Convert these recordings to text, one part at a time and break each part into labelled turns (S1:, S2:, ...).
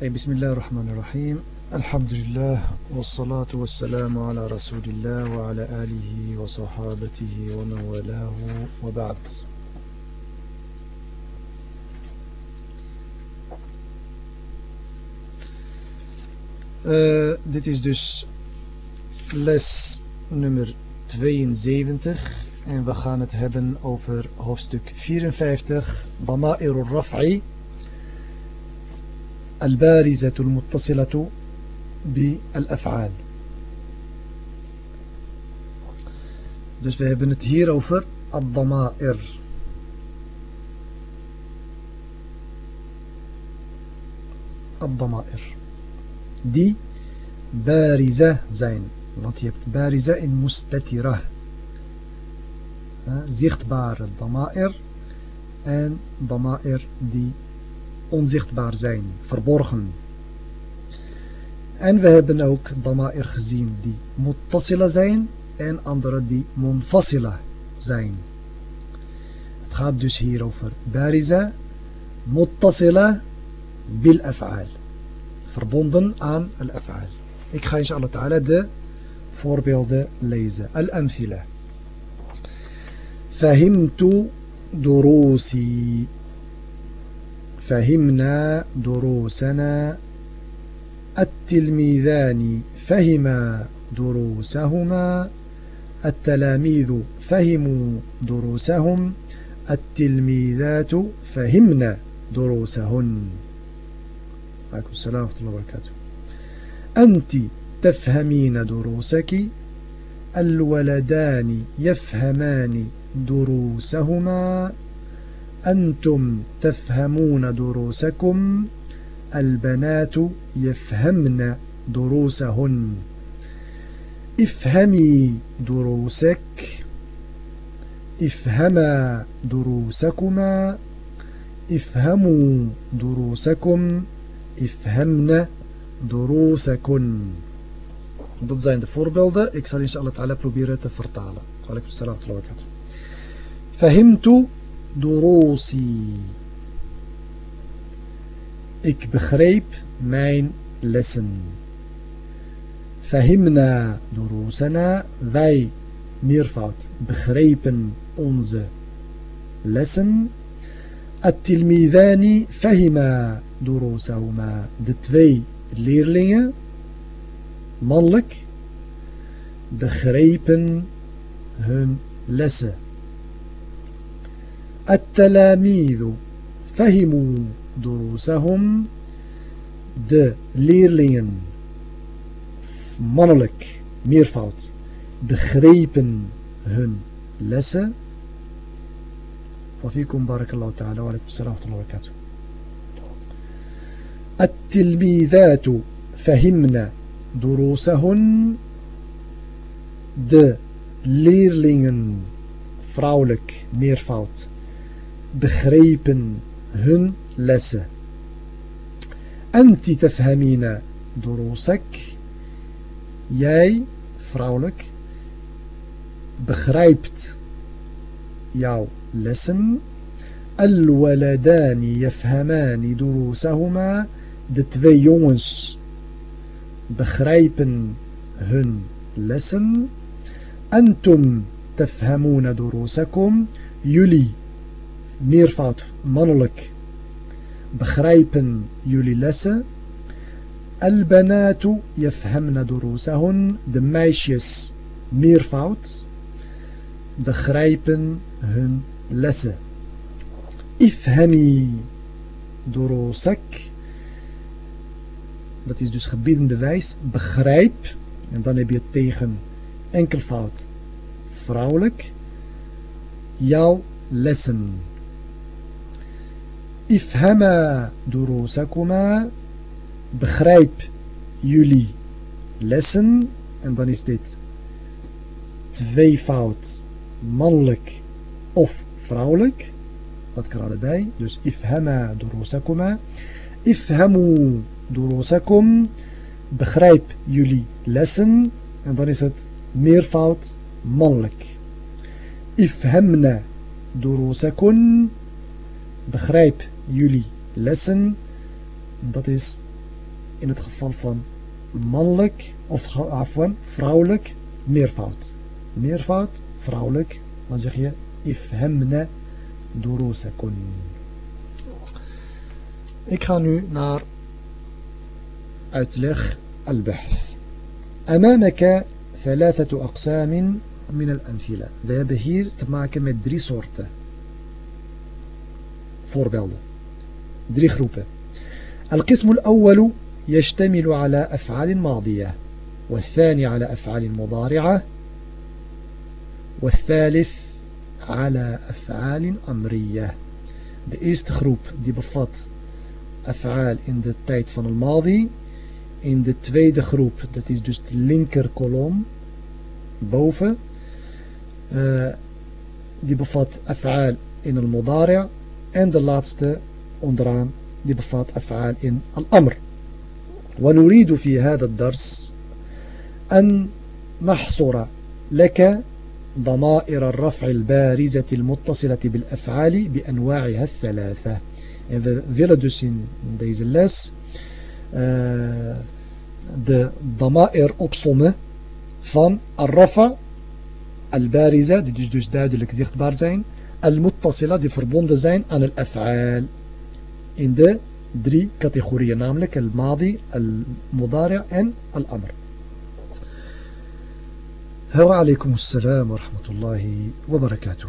S1: بسم الله الرحمن الرحيم. الحمد لله والصلاة والسلام على رسول الله وعلى آله وصحابته ومن والاه وبعد. Uh, dit is dus les nummer 72 en we gaan het hebben over hoofdstuk 54 ضمائر الرفع البارزة المتصلة بالأفعال Dus we hebben het hier الضمائر الضمائر die bariza zijn. Want bariza in mustatira. Zichtbare dama'ir en dama'ir die onzichtbaar zijn, verborgen. En we hebben ook dama'ir gezien die muttasila zijn en andere die munfasila zijn. Het gaat dus hier over bariza, muttasila bil af'al. Verbonden aan al af'al. Ik ga inshallah ta'ala de voorbeelden lezen. Al-amthila. Fahimtu durusi. فهمنا دروسنا التلميذان فهما دروسهما التلاميذ فهموا دروسهم التلميذات فهمن دروسهن. عليكم السلام ورحمة الله وبركاته. أنت تفهمين دروسك الولدان يفهمان دروسهما. أنتم تفهمون دروسكم البنات يفهمن دروسهن افهمي دروسك افهما دروسكما افهموا دروسكم ifhemne durusakun. Dat zijn de voorbeelden. Ik zal inshallah ta'ala proberen te vertalen. Alaikum salam wa barakatuh. Fahimtu durusi. Ik begreep mijn lessen. Fahimna durusana. Wij, meervoud, begrepen onze lessen. At-tilmidani fahima durusahuma. De twee leerlingen, mannelijk, begrepen hun lessen. التلاميذ. فهموا دروسهم. De leerlingen mannelijk meervoud begrepen hun lessen. وفيكم بارك الله تعالى وعليكم السلام ورحمة الله وبركاته التلميذات فهمن دروسهن de leerlingen vrouwelijk. Meervoud begrepen hun lessen أنت تفهمين دروسك jij vrouwelijk begrijpt jouw lessen الولدان يفهمان دروسهما de twee jongens begrijpen hun lessen أنتم تفهمون دروسكم jullie meervoud mannelijk. Begrijpen jullie lessen? Al-banatu yafhamna durusahun. De meisjes, meervoud, begrijpen hun lessen. Ifhami durusak. Dat is dus gebiedende wijs. Begrijp. En dan heb je het tegen enkelvoud vrouwelijk. Jouw lessen ifhama durusakuma begrijp jullie lessen en dan is dit tweevoud mannelijk of vrouwelijk. Dat kan allebei. Dus ifhama durusakuma. Ifhamu durusakum. Begrijp jullie lessen. En dan is het meervoud mannelijk. Ifhamna durusakun. Begrijp jullie lessen. Dat is in het geval van mannelijk of afwan, vrouwelijk meervoud. Meervoud, vrouwelijk, dan zeg je ifhemna durusakun. Ik ga nu naar uitleg al-bahth. أمامك ثلاثة أقسام من الأمثلة. We hebben hier te maken met drie soorten voorbeelden. دريخ روبا القسم الأول يشتمل على أفعال ماضية والثاني على أفعال مضارعة والثالث على أفعال أمرية. دي إيست خروب دي بفات أفعال in de tijd van الماضي in de tweede groep die de linker kolom boven die bevat أفعال in المضارع en de laatste onderaan die bevat أفعال in الأمر. ونريد في هذا الدرس أن نحصر لك ضمائر الرفع البارزة المتصلة بالأفعال بأنواعها الثلاثة we willen dus in deze les uh, de dama'ir opsommen van al-rafa, al-bariza, die dus, dus duidelijk zichtbaar zijn, al-muttasila, die verbonden zijn aan al-af'al. In de drie categorieën, namelijk al-madi, al-mudari en al-amr. وعليكم السلام ورحمة الله وبركاته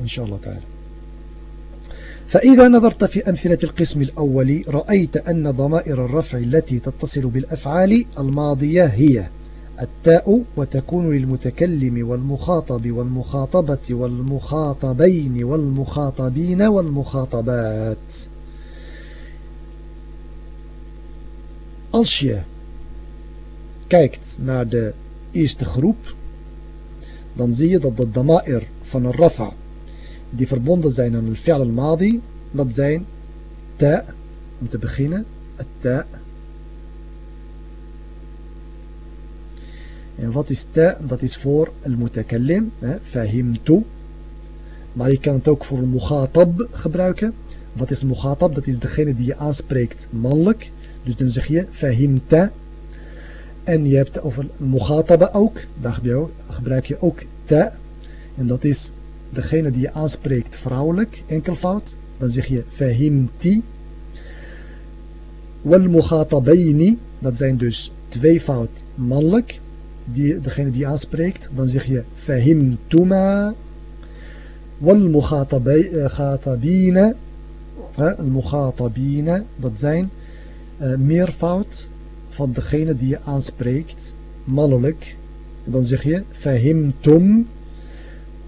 S1: إن شاء الله تعالى فإذا نظرت في أمثلة القسم الأول رأيت أن ضمائر الرفع التي تتصل بالأفعال الماضية هي التاء وتكون للمتكلم والمخاطب والمخاطبة والمخاطبين والمخاطبين والمخاطبات Als je kijkt naar de eerste groep, dan zie je dat de dama'ir van een rafa die verbonden zijn aan al-fi'al al-madi, dat zijn ta, om te beginnen, het ta. En wat is ta? Dat is voor al-mutakallim, fahimtu. Maar je kan het ook voor mughatab gebruiken. Wat is mughatab? Dat is degene die je aanspreekt mannelijk. Dus dan zeg je fahimta. En je hebt over mughataba ook. Daar gebruik je ook ta. En dat is degene die je aanspreekt vrouwelijk, enkelvoud, dan zeg je fahimti. Wal mughatabayni, dat zijn dus tweevoud mannelijk, die, degene die aanspreekt, dan zeg je fahimtuma. Wal mughatabina, al mughatabina, dat zijn uh, meervoud van degene die je aanspreekt, mannelijk. Dan zeg je fahimtum.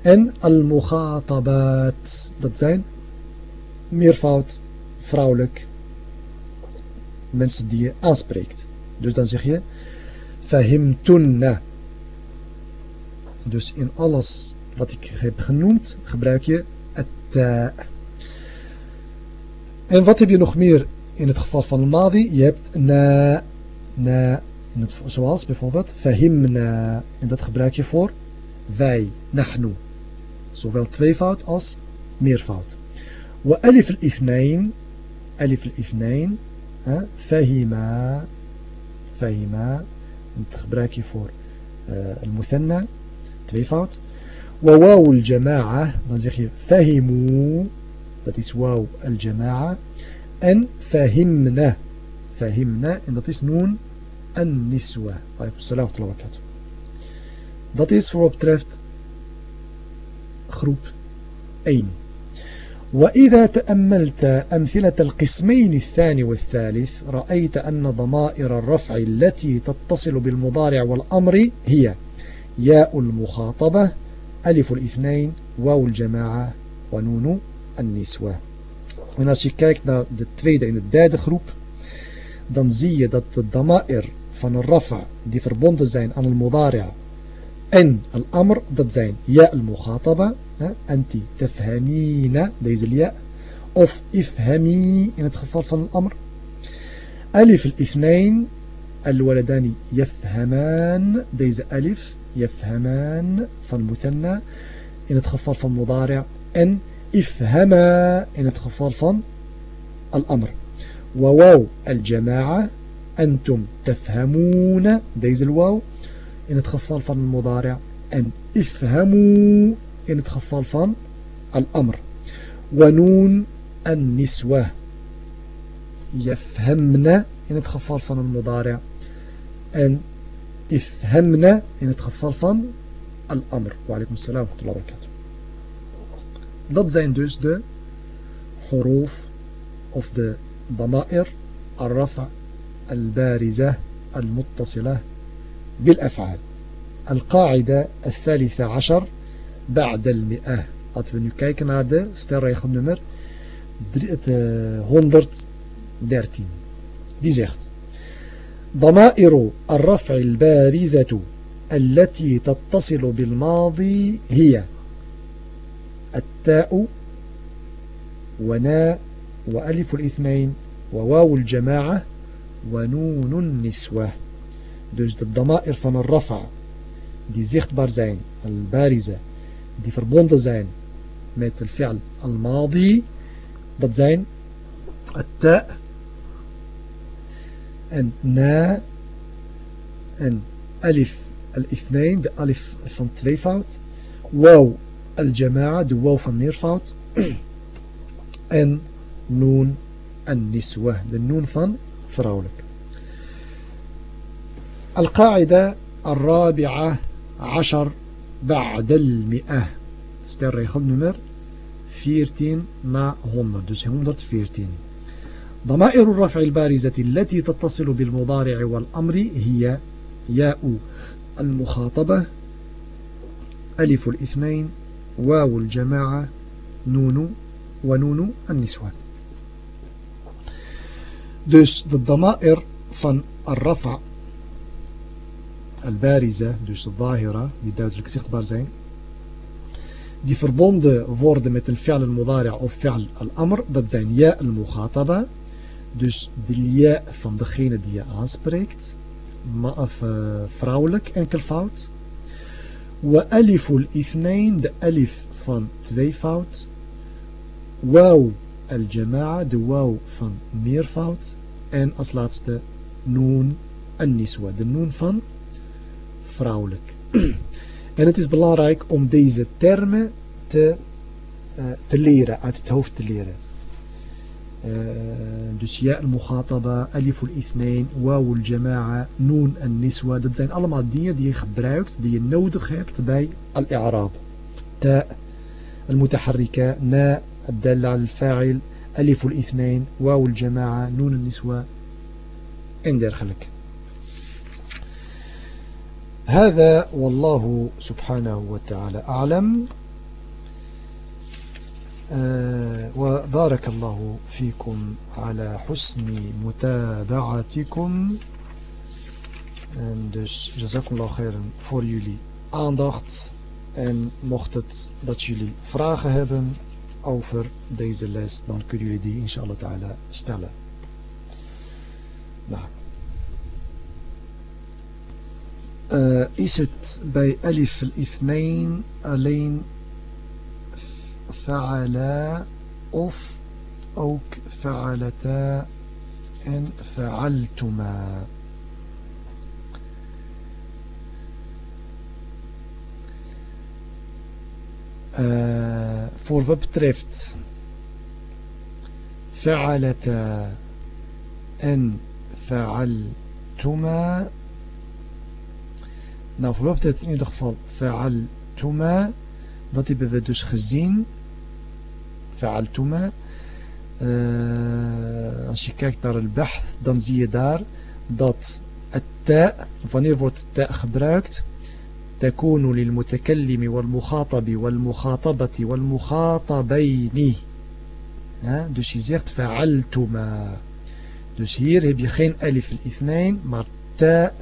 S1: En al-mughatabat. Dat zijn meervoud vrouwelijk mensen die je aanspreekt. Dus dan zeg je fahimtunna. Dus in alles wat ik heb genoemd gebruik je het. Eh. En wat heb je nog meer in het geval van Madi? Je hebt na, na in het, zoals bijvoorbeeld fahimna. En dat gebruik je voor wij, nahnu. Zowel tweevoud als meervoud. Wa alif al-ifnain, alif al eh, fahima, fahima. انت تخبراكي فور آه، المثنى تري فوت وواو الجماعة فهموا ذاتيس واو الجماعة أن فهمنا فهمنا إن ذاتيس نون النسوة. وعليكم السلام ورحمة الله وبركاته. ذاتيس فور وبترفت خروب 1 وإذا تأملت أمثلة القسمين الثاني والثالث رأيت أن ضمائر الرفع التي تتصل بالمضارع والأمر هي ياء المخاطبة ألف الاثنين واو الجماعة ونون النسوة. En als je kijkt naar de tweede en de derde groep, dan zie je dat de dama'ir van een rafa die verbonden zijn aan een mudari'a أن الأمر ضد زين. ياء المخاطبة انت تفهمين دايز الياء. أوف افهمي إن تخفف الأمر. ألف الاثنين الولدان يفهمان دايز ألف يفهمان فالمثنى إن تخفف المضارع أن افهما إن تخفف الأمر. وواو الجماعة أنتم تفهمون دايز الواو. وواو الجماعة أنتم تفهمون ديز الواو إن تخفال فن المضارع أن افهموا إن تخفال فن الأمر. ونون النسوة يفهمن إن تخفال فن المضارع. أن افهمن إن تخفال فن الأمر. وعليكم السلام ورحمة الله وبركاته. Dat zijn dus de حروف of de ضمائر الرفع البارزة المتصلة بالأفعال. القاعدة الثالثة عشر بعد المئة. Laten we nu kijken naar de stelregel nummer 113. Die ضمائر الرفع البارزة التي تتصل بالماضي هي التاء وناء وألف الاثنين وواو الجماعة ونون النسوة. Dus de dama'ir van een rafa die zichtbaar zijn, al-bariza, die verbonden zijn met het fi'al al-madi, dat zijn het-ta en na en alif al-ithnain, de alif van tweevoud, waw al-jama'a, de waw van meervoud, en noon النسوة de noon van vrouwelijk القاعدة الرابعة عشر بعد المئة. Sterregel nummer 14 na 100 dus 114 ضمائر الرفع البارزة التي تتصل بالمضارع والأمر هي ياء. المخاطبة ألف الاثنين واو الجماعة نون ونون النسوة. de dama'ir van al-rafa, al-bariza, dus de zahira, die duidelijk zichtbaar zijn, die verbonden worden met een fi'al al-mudari' of fi'al al-amr, dat zijn ja al-mukhataba, dus de ja van degene die je aanspreekt, of, uh, vrouwelijk enkelvoud. Wa aliful ithnain, de alif van tweevoud. Wauw al-jama'a, de wauw van meervoud. En als laatste noon an-niswa, de noon van vrouwelijk. en het is belangrijk om deze termen te, eh, te leren, uit het hoofd te leren. Eh, dus ja al-mukhataba, alif al-ithnain, waw al-jama'a, noon al-niswa. Dat zijn allemaal dingen die je gebruikt, die je nodig hebt bij al-i'raab. Ta, al-mutaharrika, na, al-dalla al-fa'il, alif al-ithnain, waw al-jama'a, noon al-niswa en dergelijke. هذا والله سبحانه وتعالى أعلم آه وبارك الله فيكم على حسن متابعتكم en dus jazakumullah khairan voor jullie aandacht en mocht het dat jullie vragen hebben over deze les, dan kunnen jullie die inshallah ta'ala stellen. Nou. Uh, is het bij alif al-ithnain alleen fa'ala of ook fa'alata en fa'altuma? Uh, voor wat betreft fa'alata en fa'altuma nou wat betreft in ieder geval fa'altuma dat hebben we dus gezien fa'altuma uh, als je kijkt naar het bahth dan zie je daar dat het ta wanneer wordt ta gebruikt تكون للمتكلم والمخاطب والمخاطبة والمخاطبين ja, dus je zegt fa'altuma dus hier heb je geen alif al-ithnain maar ta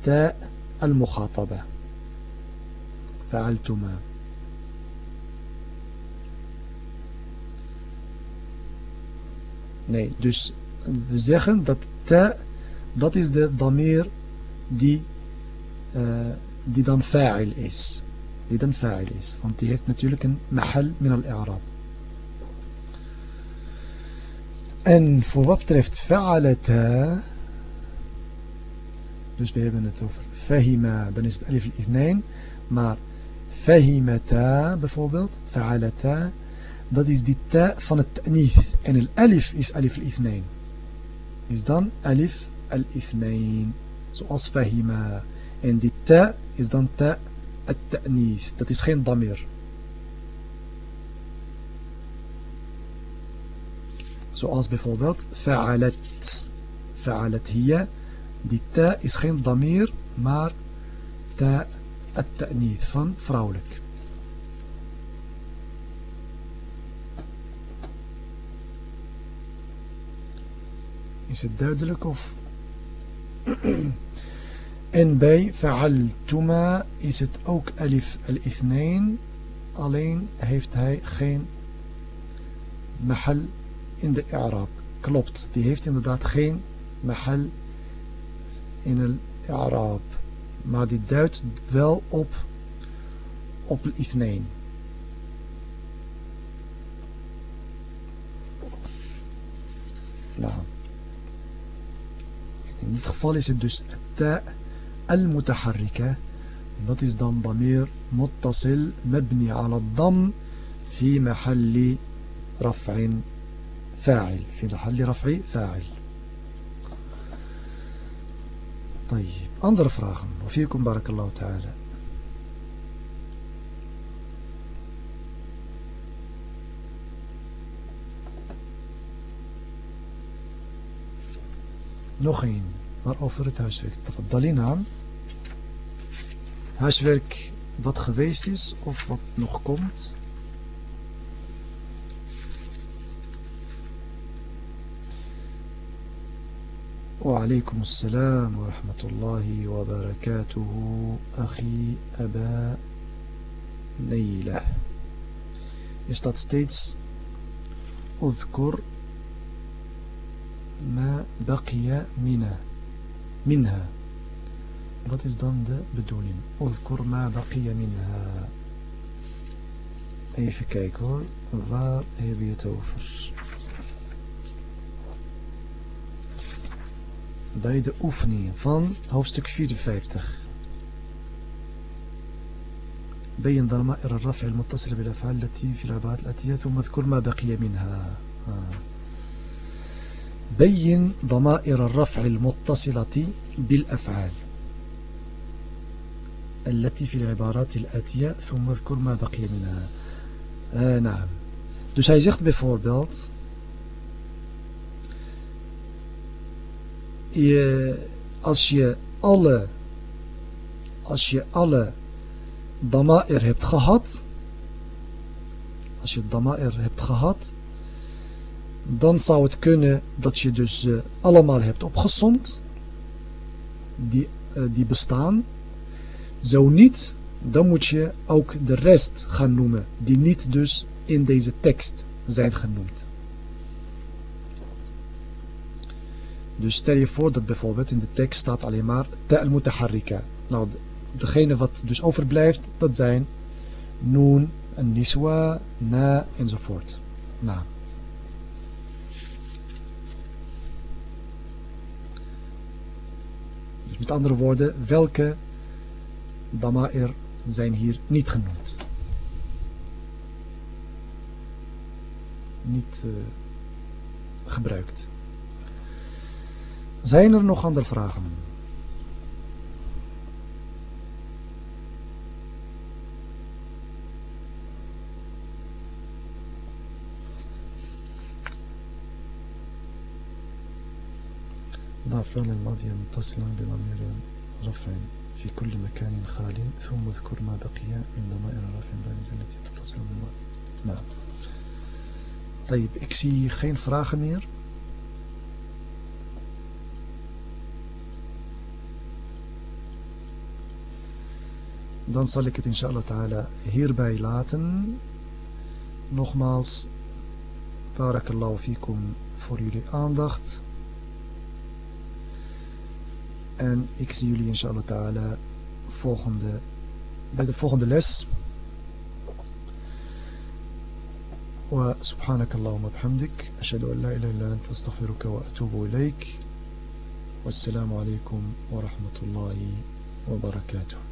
S1: ta al-mukhataba fa'altuma nee dus we zeggen dat ta dat is de damir die uh, die dan fa'il is. Die dan fa'il is. Want die heeft natuurlijk een mahal min al-i'rab. En voor wat betreft fa'alata, dus we hebben het over fahima, dan is het alif al-ithnain, maar fahimata bijvoorbeeld, fa'alata, dat is die ta van het ta'nith. En el alif is alif al-ithnain. Is dan alif al-ithnain. Zoals fahima. En die ta is dan ta at-ta'nith. Dat is geen damir. Zoals bijvoorbeeld fa'alat. Fa'alat hiya. Die ta is geen damir, maar ta at-ta'nith van vrouwelijk. Is het duidelijk of... en bij fa'altuma is het ook alif al-ithnain. Alleen heeft hij geen mahal in de i'rab. Klopt, die heeft inderdaad geen mahal in de i'rab. Maar die duidt wel op op al-ithnain. Nou. In dit geval is het dus ta al-mutaharrika. Dat is dan damir muttasil mabni ala dam fi mahalli raf'in fa'il. Fi mahalli raf'i fa'il. طيب andere vragen وفيكم بارك الله تعالى Nog één, maar over het huiswerk. Tafadali naam. Huiswerk wat geweest is of wat nog komt. وعليكم السلام ورحمة الله وبركاته أخي أبا نيلة is steeds أذكر ما بقي منا منها. Wat is dan de bedoeling أذكر ما بقي منها. even kijken hoor waar heb je het over bij de oefening van hoofdstuk 54 بين ضمائر الرفع المتصلة بالأفعال التي في العبارات الآتية ثم اذكر ما بقي منها. بين ضمائر الرفع المتصلة بالأفعال التي في العبارات الآتية ثم اذكر ما بقي منها آه نعم Dus hij zegt bijvoorbeeld je, als je alle als je alle dama'ir hebt gehad als je dama'ir hebt gehad dan zou het kunnen dat je dus uh, allemaal hebt opgesomd die, uh, die bestaan. Zo niet, dan moet je ook de rest gaan noemen die niet dus in deze tekst zijn genoemd. Dus stel je voor dat bijvoorbeeld in de tekst staat alleen maar ta'al mutaharrika. Nou, degene wat dus overblijft, dat zijn noon, niswa, na enzovoort. Nou. Dus met andere woorden, welke dama'ir zijn hier niet genoemd? Niet uh, gebruikt. Zijn er nog andere vragen? فعل الماضي متصلا بضمير رفع في كل مكان خال ثم اذكر ما بقي من ضمائر الرفع البارزة التي تتصل بالماضي. نعم. طيب zie geen vragen meer dan zal ik het inshallah ta'ala hierbij laten nogmaals barakallahu fikum voor jullie aandacht En ik zie jullie inshallah ta'ala bij de volgende les. وسبحانك اللهم وبحمدك أشهد أن لا إله إلا أنت أستغفرك وأتوب إليك والسلام عليكم ورحمة الله وبركاته